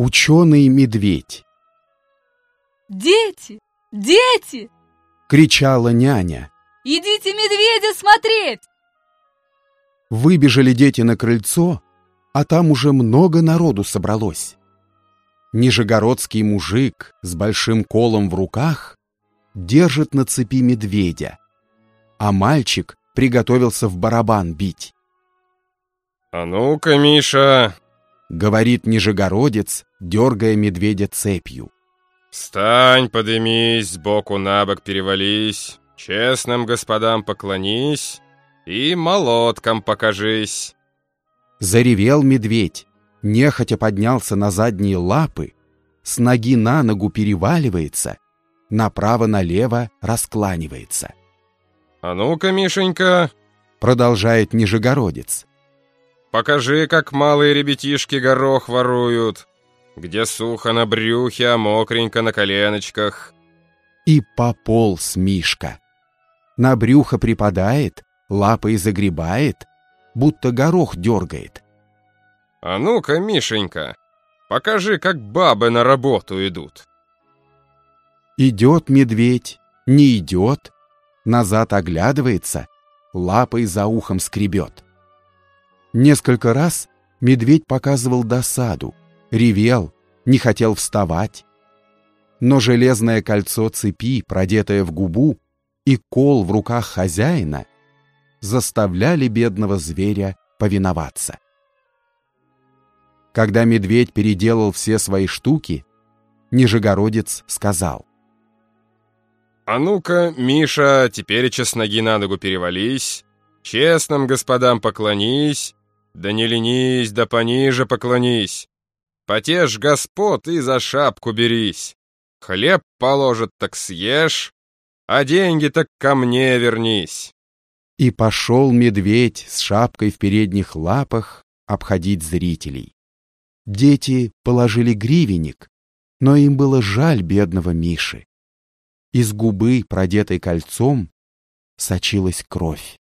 Ученый-медведь. Дети! Дети! Кричала няня. Идите медведя смотреть! Выбежали дети на крыльцо, а там уже много народу собралось. Нижегородский мужик с большим колом в руках держит на цепи медведя, а мальчик приготовился в барабан бить. «А ну-ка, Миша!» — говорит нижегородец, дергая медведя цепью. «Встань, подымись, сбоку на бок перевались, честным господам поклонись и молотком покажись». Заревел медведь, нехотя поднялся на задние лапы, с ноги на ногу переваливается, направо-налево раскланивается. «А ну-ка, Мишенька!» — продолжает Нижегородец. «Покажи, как малые ребятишки горох воруют, где сухо на брюхе, а мокренько на коленочках». И пополз Мишка. На брюхо припадает, лапой загребает, будто горох дергает. «А ну-ка, Мишенька, покажи, как бабы на работу идут». Идет медведь, не идет, назад оглядывается, лапой за ухом скребет. Несколько раз медведь показывал досаду, ревел, не хотел вставать. Но железное кольцо цепи, продетое в губу, и кол в руках хозяина заставляли бедного зверя повиноваться. Когда медведь переделал все свои штуки, Нижегородец сказал. «А ну-ка, Миша, теперь с ноги на ногу перевались, честным господам поклонись, да не ленись, да пониже поклонись. Потешь господ и за шапку берись. Хлеб положат, так съешь, а деньги так ко мне вернись». И пошел медведь с шапкой в передних лапах обходить зрителей. Дети положили гривенник, но им было жаль бедного Миши. Из губы, продетой кольцом, сочилась кровь.